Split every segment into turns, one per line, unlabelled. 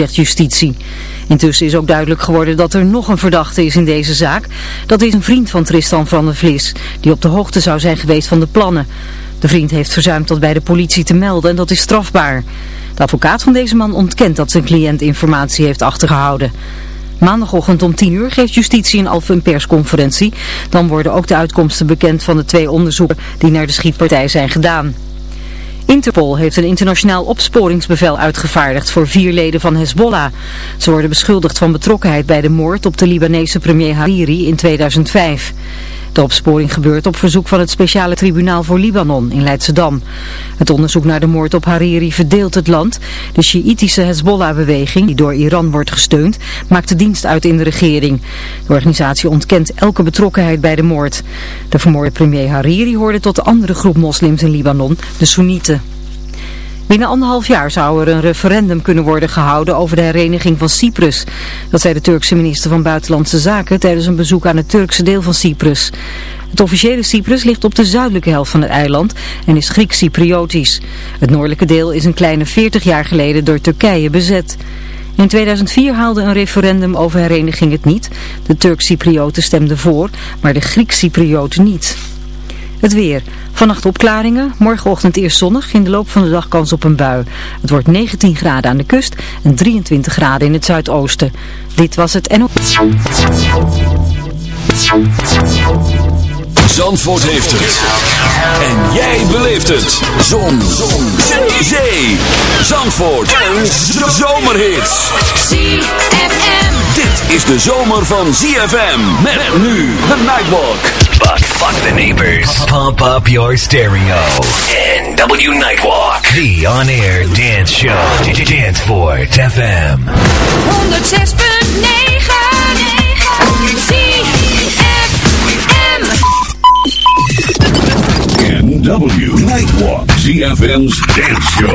zegt justitie. Intussen is ook duidelijk geworden dat er nog een verdachte is in deze zaak. Dat is een vriend van Tristan van der Vlis, die op de hoogte zou zijn geweest van de plannen. De vriend heeft verzuimd dat bij de politie te melden en dat is strafbaar. De advocaat van deze man ontkent dat zijn cliënt informatie heeft achtergehouden. Maandagochtend om 10 uur geeft justitie in Alphen een persconferentie. Dan worden ook de uitkomsten bekend van de twee onderzoeken die naar de schietpartij zijn gedaan. Interpol heeft een internationaal opsporingsbevel uitgevaardigd voor vier leden van Hezbollah. Ze worden beschuldigd van betrokkenheid bij de moord op de Libanese premier Hariri in 2005. De opsporing gebeurt op verzoek van het speciale tribunaal voor Libanon in Leidschendam. Het onderzoek naar de moord op Hariri verdeelt het land. De Sjiitische Hezbollah-beweging, die door Iran wordt gesteund, maakt de dienst uit in de regering. De organisatie ontkent elke betrokkenheid bij de moord. De vermoorde premier Hariri hoorde tot de andere groep moslims in Libanon, de Soenieten. Binnen anderhalf jaar zou er een referendum kunnen worden gehouden over de hereniging van Cyprus. Dat zei de Turkse minister van Buitenlandse Zaken tijdens een bezoek aan het Turkse deel van Cyprus. Het officiële Cyprus ligt op de zuidelijke helft van het eiland en is Grieks-Cypriotisch. Het noordelijke deel is een kleine 40 jaar geleden door Turkije bezet. In 2004 haalde een referendum over hereniging het niet. De Turk-Cyprioten stemden voor, maar de Grieks-Cyprioten niet. Het weer. Vannacht opklaringen, morgenochtend eerst zonnig, in de loop van de dag kans op een bui. Het wordt 19 graden aan de kust en 23 graden in het zuidoosten. Dit was het NO.
Zandvoort heeft het. En jij beleeft het. Zon. Zon. Zee. Zandvoort. En zomerhits.
ZFM.
Dit is de zomer van ZFM. Met nu de Nightwalk.
Fuck the neighbors. Pump up your stereo. NW Nightwalk. The on-air dance show. Danceport FM.
106.9 ZFM.
NW Nightwalk, ZFM's dance show.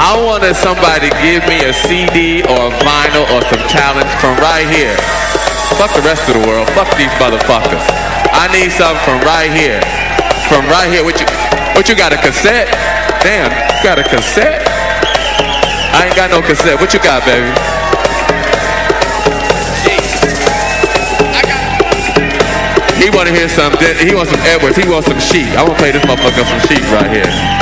I wanted somebody to give me a CD or a vinyl or some talent from right here. Fuck the rest of the world. Fuck these motherfuckers. I need something from right here. From right here. What you, what you got, a cassette? Damn, you got a cassette? I ain't got no cassette. What you got, baby? He want to hear something. He wants some Edwards. He wants some sheep. I want to play this motherfucker some sheep right here.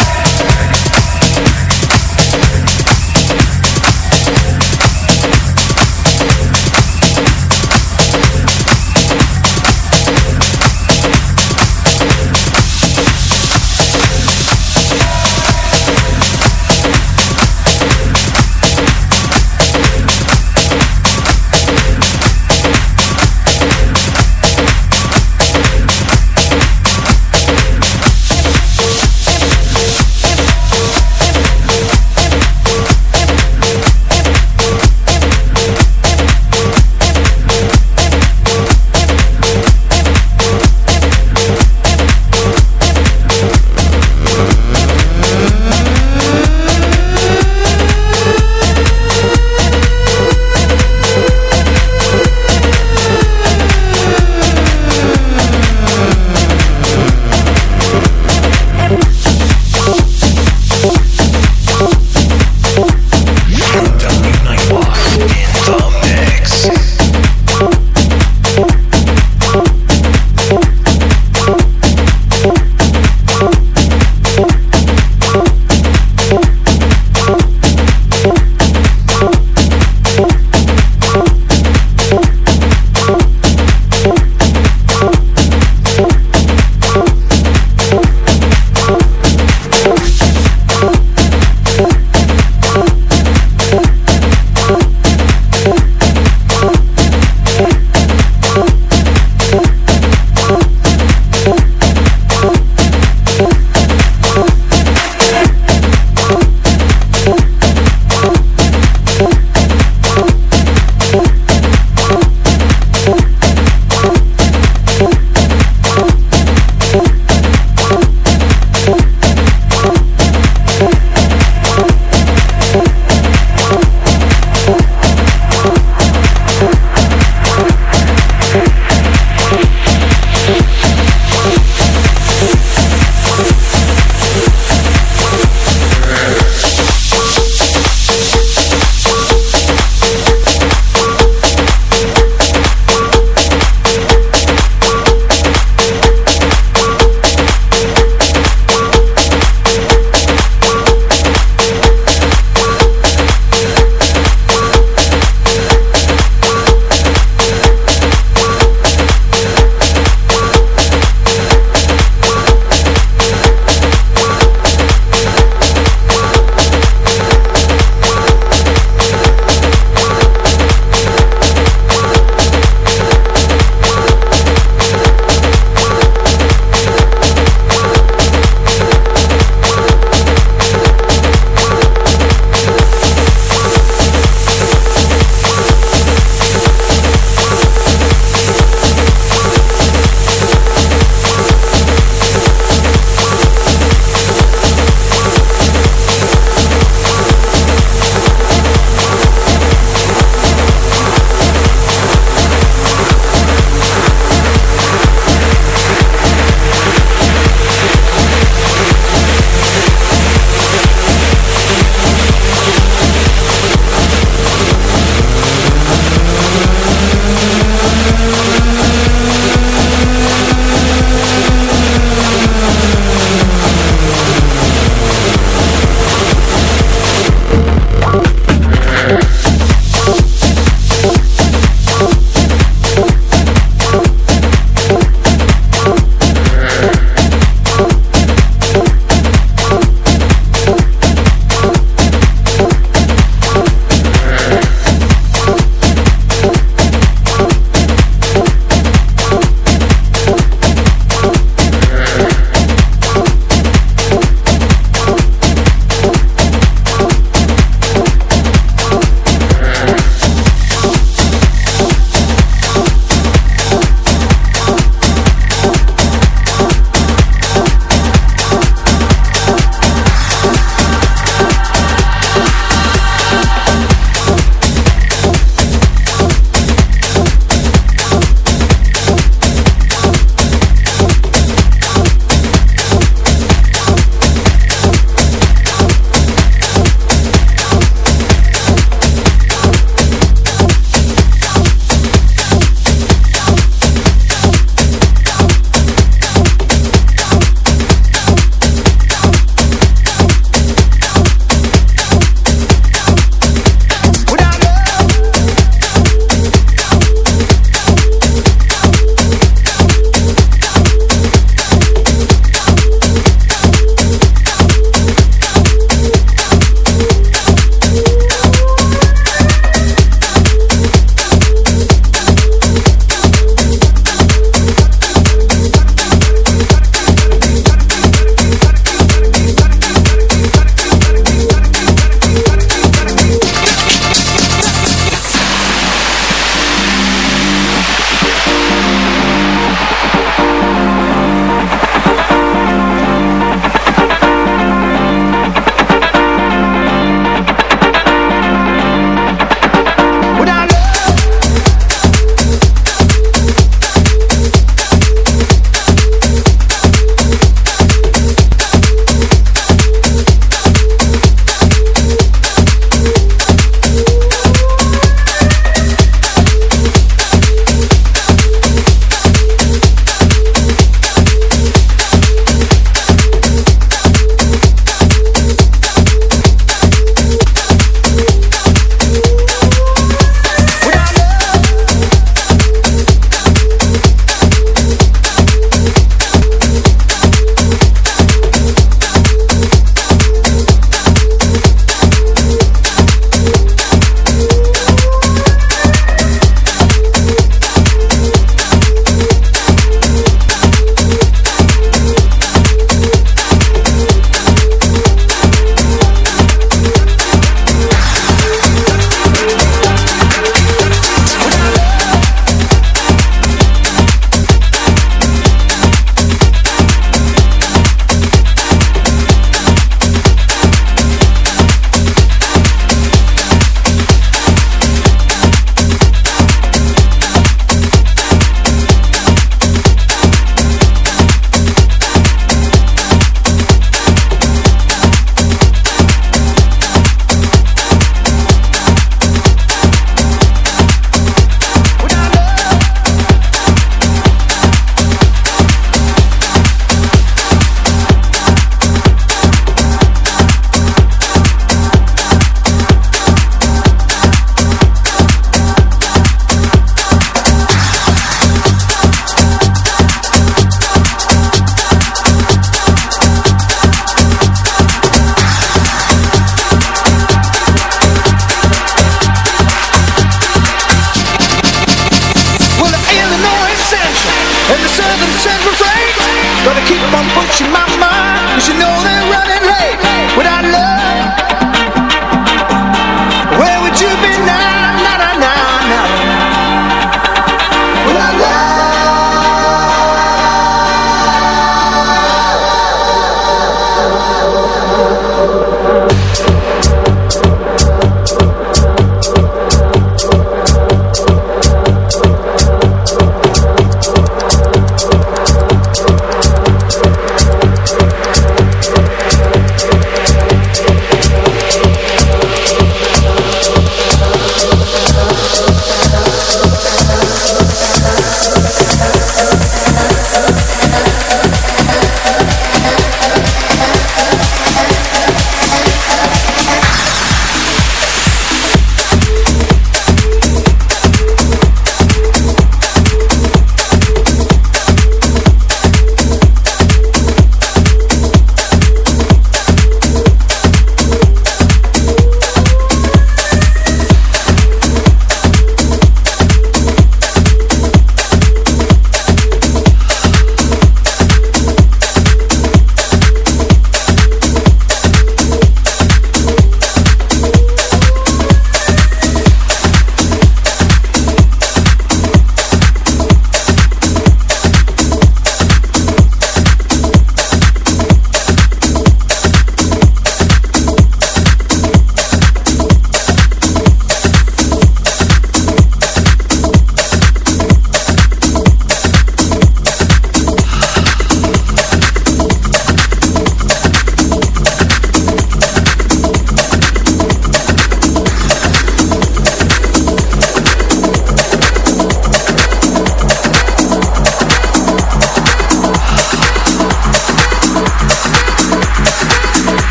gonna put je mama, cause you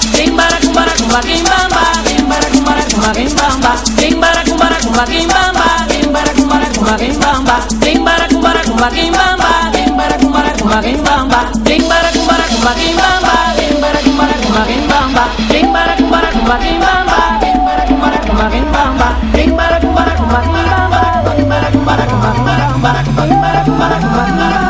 kimbara kumbara kumba kimbamba, kimbara kumbara kumba kimbamba, kimbara kumbara kumba kimbamba, kimbara kumbara kumba kimbamba, kimbara kumbara kumba kimbamba, kimbara kumbara kumba kimbamba, kimbara kumbara kumba kimbamba, kimbara kumbara kumba kimbamba, kimbara kumbara kumba kimbamba, kimbara kumbara kumba kimbamba, kimbara kumbara kumba kimbamba, kimbara kumbara kumba kimbamba, kimbara kumbara kumba kimbamba.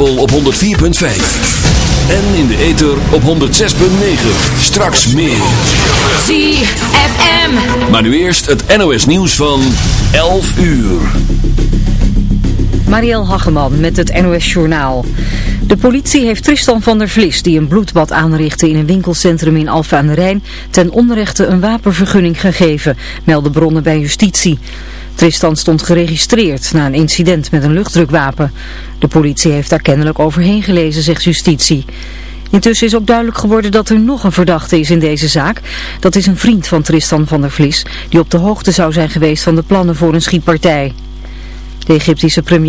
Kabel op 104.5. En in de ether op 106.9. Straks meer.
ZFM.
Maar nu eerst het NOS nieuws van 11 uur.
Marielle Hageman met het NOS Journaal. De politie heeft Tristan van der Vlis, die een bloedbad aanrichtte in een winkelcentrum in Alphen aan de Rijn, ten onrechte een wapenvergunning gegeven, melden bronnen bij justitie. Tristan stond geregistreerd na een incident met een luchtdrukwapen. De politie heeft daar kennelijk overheen gelezen, zegt justitie. Intussen is ook duidelijk geworden dat er nog een verdachte is in deze zaak. Dat is een vriend van Tristan van der Vlis, die op de hoogte zou zijn geweest van de plannen voor een schietpartij. De Egyptische premier